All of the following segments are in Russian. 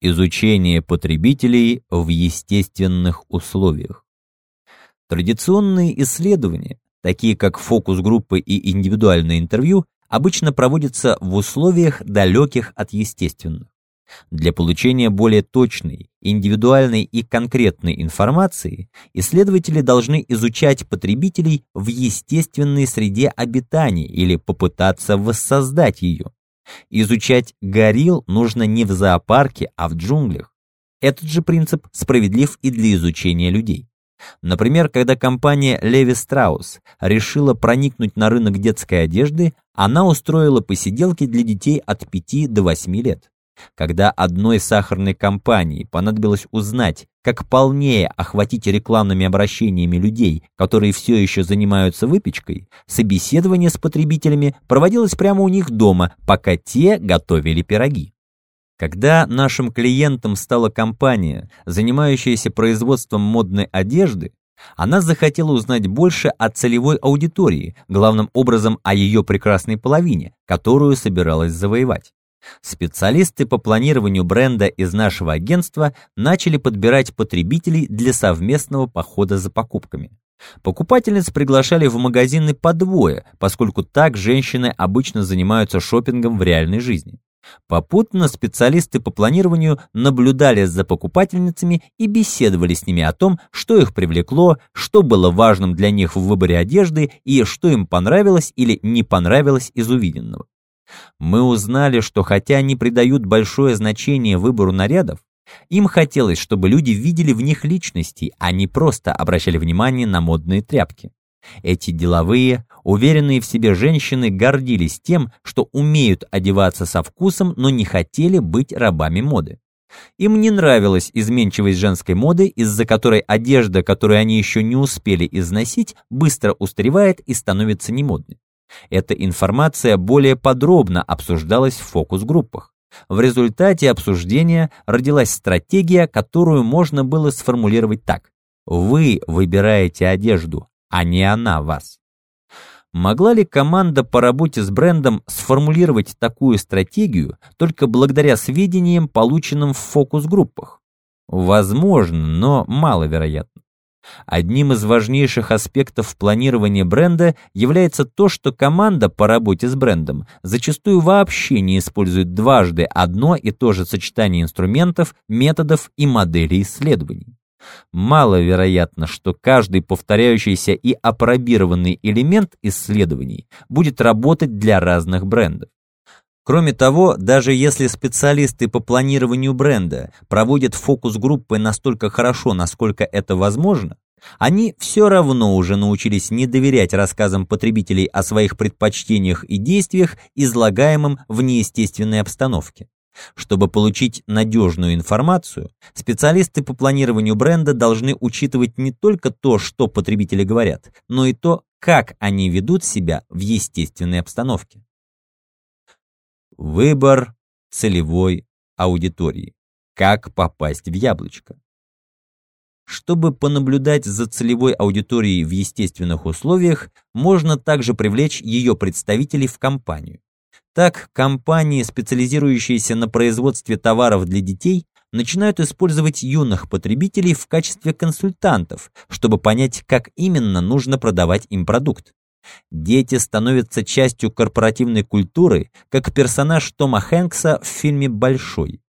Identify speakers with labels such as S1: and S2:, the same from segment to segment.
S1: Изучение потребителей в естественных условиях. Традиционные исследования, такие как фокус-группы и индивидуальные интервью, обычно проводятся в условиях, далеких от естественных. Для получения более точной, индивидуальной и конкретной информации исследователи должны изучать потребителей в естественной среде обитания или попытаться воссоздать ее. Изучать горилл нужно не в зоопарке, а в джунглях. Этот же принцип справедлив и для изучения людей. Например, когда компания Levi Strauss решила проникнуть на рынок детской одежды, она устроила посиделки для детей от 5 до 8 лет. Когда одной сахарной компании понадобилось узнать, как полнее охватить рекламными обращениями людей, которые все еще занимаются выпечкой, собеседование с потребителями проводилось прямо у них дома, пока те готовили пироги. Когда нашим клиентом стала компания, занимающаяся производством модной одежды, она захотела узнать больше о целевой аудитории, главным образом о ее прекрасной половине, которую собиралась завоевать. Специалисты по планированию бренда из нашего агентства начали подбирать потребителей для совместного похода за покупками. Покупательниц приглашали в магазины по двое, поскольку так женщины обычно занимаются шопингом в реальной жизни. Попутно специалисты по планированию наблюдали за покупательницами и беседовали с ними о том, что их привлекло, что было важным для них в выборе одежды и что им понравилось или не понравилось из увиденного. Мы узнали, что хотя они придают большое значение выбору нарядов, им хотелось, чтобы люди видели в них личности, а не просто обращали внимание на модные тряпки. Эти деловые, уверенные в себе женщины гордились тем, что умеют одеваться со вкусом, но не хотели быть рабами моды. Им не нравилась изменчивость женской моды, из-за которой одежда, которую они еще не успели износить, быстро устаревает и становится немодной. Эта информация более подробно обсуждалась в фокус-группах. В результате обсуждения родилась стратегия, которую можно было сформулировать так. Вы выбираете одежду, а не она вас. Могла ли команда по работе с брендом сформулировать такую стратегию только благодаря сведениям, полученным в фокус-группах? Возможно, но маловероятно. Одним из важнейших аспектов планирования бренда является то, что команда по работе с брендом зачастую вообще не использует дважды одно и то же сочетание инструментов, методов и моделей исследований. Маловероятно, что каждый повторяющийся и апробированный элемент исследований будет работать для разных брендов. Кроме того, даже если специалисты по планированию бренда проводят фокус-группы настолько хорошо, насколько это возможно, они все равно уже научились не доверять рассказам потребителей о своих предпочтениях и действиях, излагаемым в неестественной обстановке. Чтобы получить надежную информацию, специалисты по планированию бренда должны учитывать не только то, что потребители говорят, но и то, как они ведут себя в естественной обстановке. Выбор целевой аудитории. Как попасть в яблочко? Чтобы понаблюдать за целевой аудиторией в естественных условиях, можно также привлечь ее представителей в компанию. Так, компании, специализирующиеся на производстве товаров для детей, начинают использовать юных потребителей в качестве консультантов, чтобы понять, как именно нужно продавать им продукт. Дети становятся частью корпоративной культуры, как персонаж Тома Хэнкса в фильме «Большой».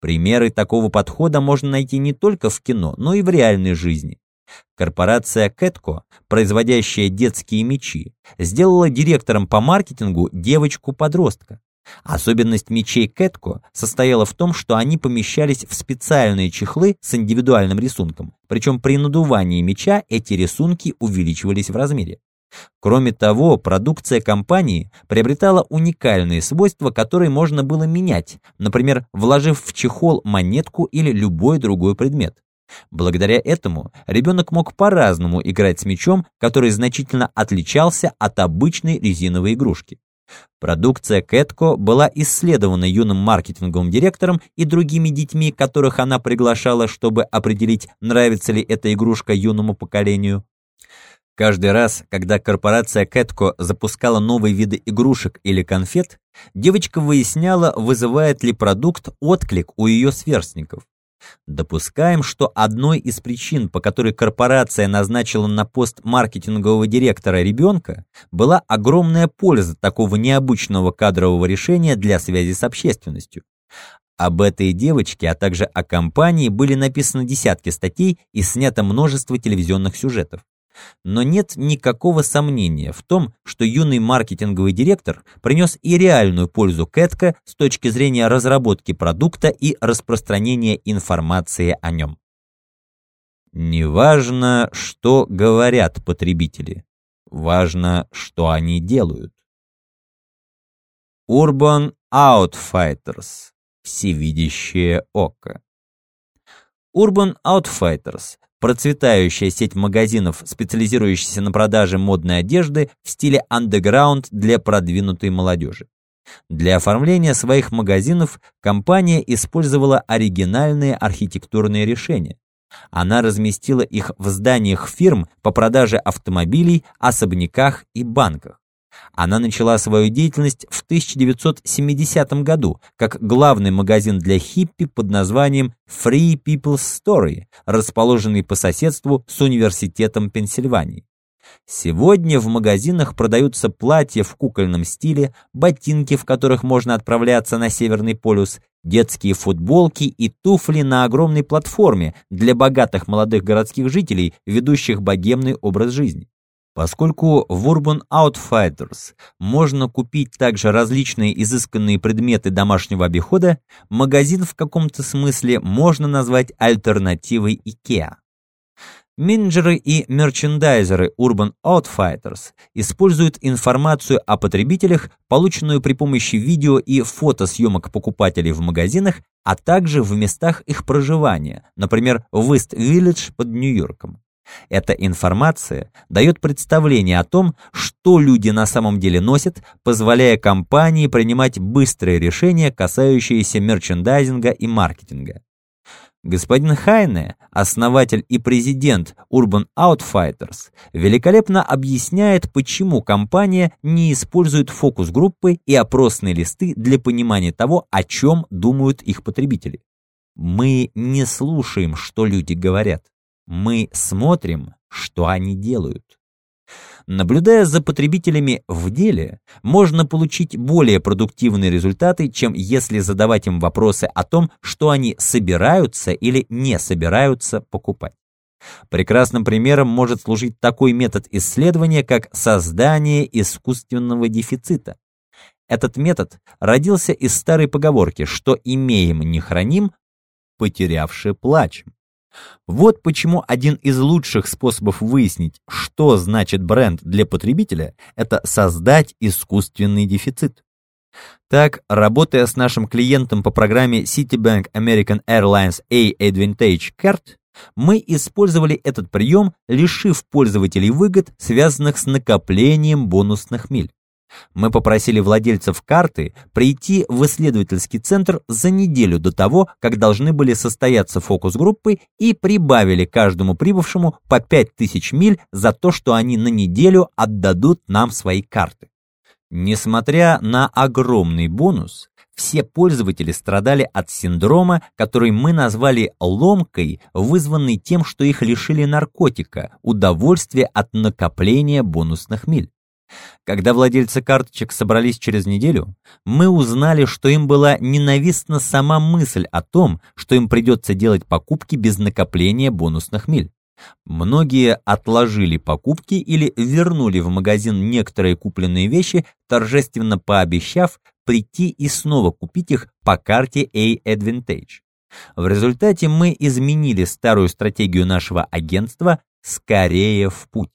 S1: Примеры такого подхода можно найти не только в кино, но и в реальной жизни. Корпорация Кэтко, производящая детские мечи, сделала директором по маркетингу девочку-подростка. Особенность мечей Кэтко состояла в том, что они помещались в специальные чехлы с индивидуальным рисунком, причем при надувании меча эти рисунки увеличивались в размере. Кроме того, продукция компании приобретала уникальные свойства, которые можно было менять, например, вложив в чехол монетку или любой другой предмет. Благодаря этому ребенок мог по-разному играть с мячом, который значительно отличался от обычной резиновой игрушки. Продукция Кэтко была исследована юным маркетинговым директором и другими детьми, которых она приглашала, чтобы определить, нравится ли эта игрушка юному поколению. Каждый раз, когда корпорация Кэтко запускала новые виды игрушек или конфет, девочка выясняла, вызывает ли продукт отклик у ее сверстников. Допускаем, что одной из причин, по которой корпорация назначила на пост маркетингового директора ребенка, была огромная польза такого необычного кадрового решения для связи с общественностью. Об этой девочке, а также о компании были написаны десятки статей и снято множество телевизионных сюжетов. Но нет никакого сомнения в том, что юный маркетинговый директор принес и реальную пользу Кэтка с точки зрения разработки продукта и распространения информации о нем. Неважно, что говорят потребители, важно, что они делают. Urban Outfighters – всевидящее око. Urban Outfighters процветающая сеть магазинов, специализирующаяся на продаже модной одежды в стиле андеграунд для продвинутой молодежи. Для оформления своих магазинов компания использовала оригинальные архитектурные решения. Она разместила их в зданиях фирм по продаже автомобилей, особняках и банках. Она начала свою деятельность в 1970 году как главный магазин для хиппи под названием Free People's Story, расположенный по соседству с Университетом Пенсильвании. Сегодня в магазинах продаются платья в кукольном стиле, ботинки, в которых можно отправляться на Северный полюс, детские футболки и туфли на огромной платформе для богатых молодых городских жителей, ведущих богемный образ жизни. Поскольку в Urban Outfitters можно купить также различные изысканные предметы домашнего обихода, магазин в каком-то смысле можно назвать альтернативой IKEA. Менеджеры и мерчендайзеры Urban Outfitters используют информацию о потребителях, полученную при помощи видео и фотосъемок покупателей в магазинах, а также в местах их проживания, например, в Ист-Виллидж под Нью-Йорком. Эта информация дает представление о том, что люди на самом деле носят, позволяя компании принимать быстрые решения, касающиеся мерчендайзинга и маркетинга. Господин Хайне, основатель и президент Urban Outfitters, великолепно объясняет, почему компания не использует фокус-группы и опросные листы для понимания того, о чем думают их потребители. Мы не слушаем, что люди говорят. Мы смотрим, что они делают. Наблюдая за потребителями в деле, можно получить более продуктивные результаты, чем если задавать им вопросы о том, что они собираются или не собираются покупать. Прекрасным примером может служить такой метод исследования, как создание искусственного дефицита. Этот метод родился из старой поговорки «что имеем, не храним, потерявши плачем». Вот почему один из лучших способов выяснить, что значит бренд для потребителя, это создать искусственный дефицит. Так, работая с нашим клиентом по программе Citibank American Airlines A Advantage Card, мы использовали этот прием, лишив пользователей выгод, связанных с накоплением бонусных миль. Мы попросили владельцев карты прийти в исследовательский центр за неделю до того, как должны были состояться фокус-группы и прибавили каждому прибывшему по 5000 миль за то, что они на неделю отдадут нам свои карты. Несмотря на огромный бонус, все пользователи страдали от синдрома, который мы назвали ломкой, вызванной тем, что их лишили наркотика, удовольствия от накопления бонусных миль. Когда владельцы карточек собрались через неделю, мы узнали, что им была ненавистна сама мысль о том, что им придется делать покупки без накопления бонусных миль. Многие отложили покупки или вернули в магазин некоторые купленные вещи, торжественно пообещав прийти и снова купить их по карте A-Advantage. В результате мы изменили старую стратегию нашего агентства «Скорее в путь».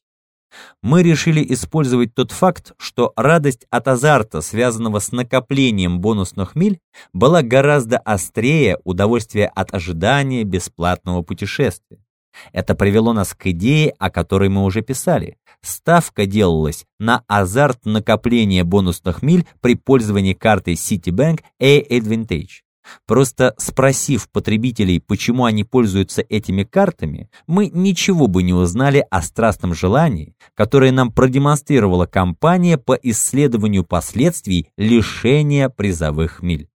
S1: Мы решили использовать тот факт, что радость от азарта, связанного с накоплением бонусных миль, была гораздо острее удовольствия от ожидания бесплатного путешествия. Это привело нас к идее, о которой мы уже писали. Ставка делалась на азарт накопления бонусных миль при пользовании картой Citibank A-Advantage. Просто спросив потребителей, почему они пользуются этими картами, мы ничего бы не узнали о страстном желании, которое нам продемонстрировала компания по исследованию последствий лишения призовых миль.